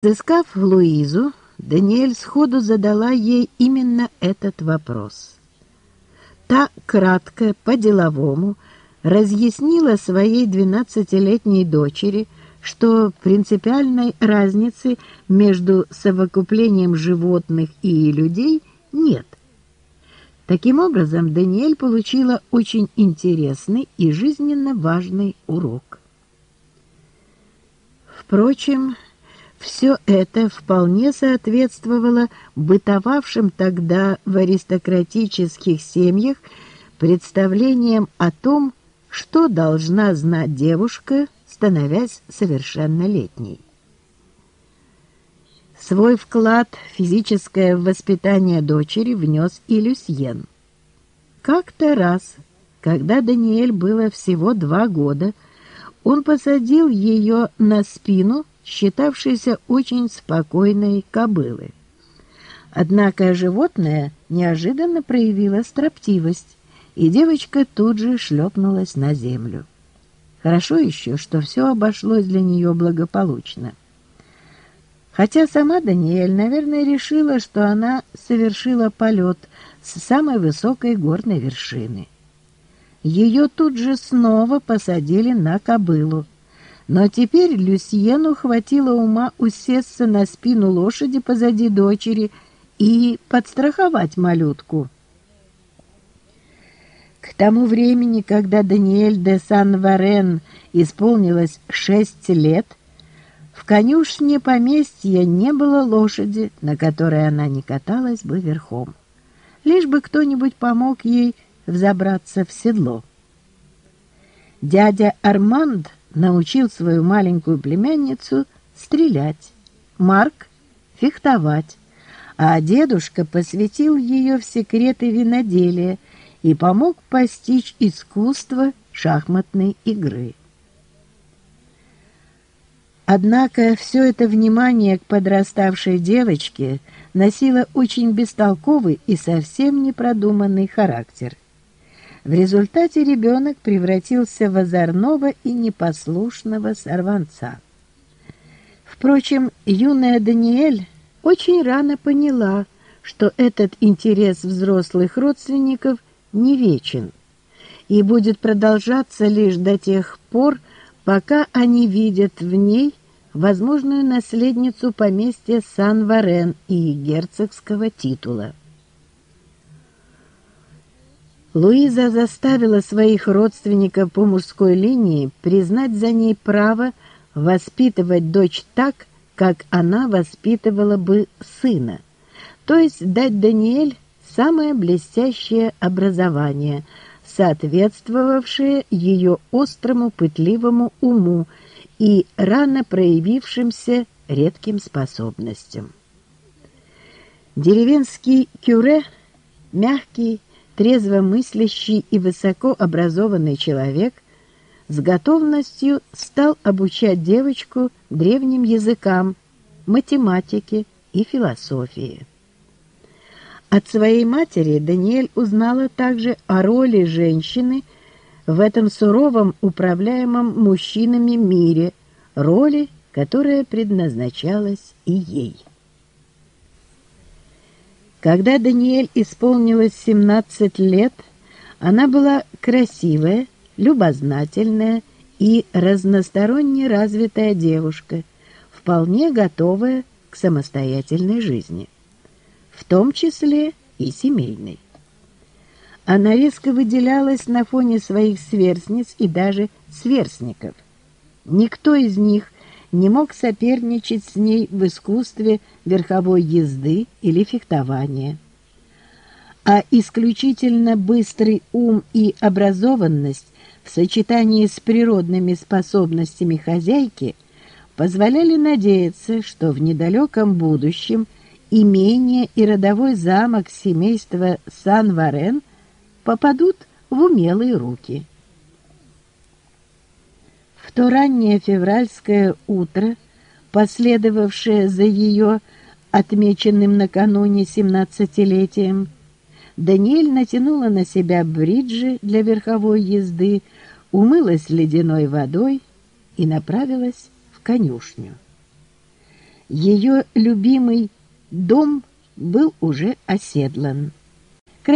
Сыскав Луизу, Даниэль сходу задала ей именно этот вопрос. Та кратко, по-деловому, разъяснила своей двенадцатилетней дочери, что принципиальной разницы между совокуплением животных и людей нет. Таким образом, Даниэль получила очень интересный и жизненно важный урок. Впрочем, все это вполне соответствовало бытовавшим тогда в аристократических семьях представлениям о том, что должна знать девушка, становясь совершеннолетней. Свой вклад в физическое воспитание дочери внес и Люсьен. Как-то раз, когда Даниэль было всего два года, он посадил ее на спину считавшейся очень спокойной кобылы. Однако животное неожиданно проявило строптивость, и девочка тут же шлепнулась на землю. Хорошо еще, что все обошлось для нее благополучно. Хотя сама Даниэль, наверное, решила, что она совершила полет с самой высокой горной вершины. Ее тут же снова посадили на кобылу, но теперь Люсьену хватило ума усесться на спину лошади позади дочери и подстраховать малютку. К тому времени, когда Даниэль де Сан-Варен исполнилось шесть лет, в конюшне поместья не было лошади, на которой она не каталась бы верхом. Лишь бы кто-нибудь помог ей взобраться в седло. Дядя Арманд научил свою маленькую племянницу стрелять, Марк — фехтовать, а дедушка посвятил ее в секреты виноделия и помог постичь искусство шахматной игры. Однако все это внимание к подраставшей девочке носило очень бестолковый и совсем непродуманный характер — в результате ребенок превратился в озорного и непослушного сорванца. Впрочем, юная Даниэль очень рано поняла, что этот интерес взрослых родственников не вечен и будет продолжаться лишь до тех пор, пока они видят в ней возможную наследницу поместья Сан-Варен и герцогского титула. Луиза заставила своих родственников по мужской линии признать за ней право воспитывать дочь так, как она воспитывала бы сына, то есть дать Даниэль самое блестящее образование, соответствовавшее ее острому пытливому уму и рано проявившимся редким способностям. Деревенский кюре, мягкий, трезвомыслящий и высокообразованный человек с готовностью стал обучать девочку древним языкам, математике и философии. От своей матери Даниэль узнала также о роли женщины в этом суровом управляемом мужчинами мире, роли, которая предназначалась и ей. Когда Даниэль исполнилось 17 лет, она была красивая, любознательная и разносторонне развитая девушка, вполне готовая к самостоятельной жизни, в том числе и семейной. Она резко выделялась на фоне своих сверстниц и даже сверстников. Никто из них не мог соперничать с ней в искусстве верховой езды или фехтования. А исключительно быстрый ум и образованность в сочетании с природными способностями хозяйки позволяли надеяться, что в недалеком будущем имение и родовой замок семейства Сан-Варен попадут в умелые руки. В то раннее февральское утро, последовавшее за ее отмеченным накануне семнадцатилетием, Даниэль натянула на себя бриджи для верховой езды, умылась ледяной водой и направилась в конюшню. Ее любимый дом был уже оседлан.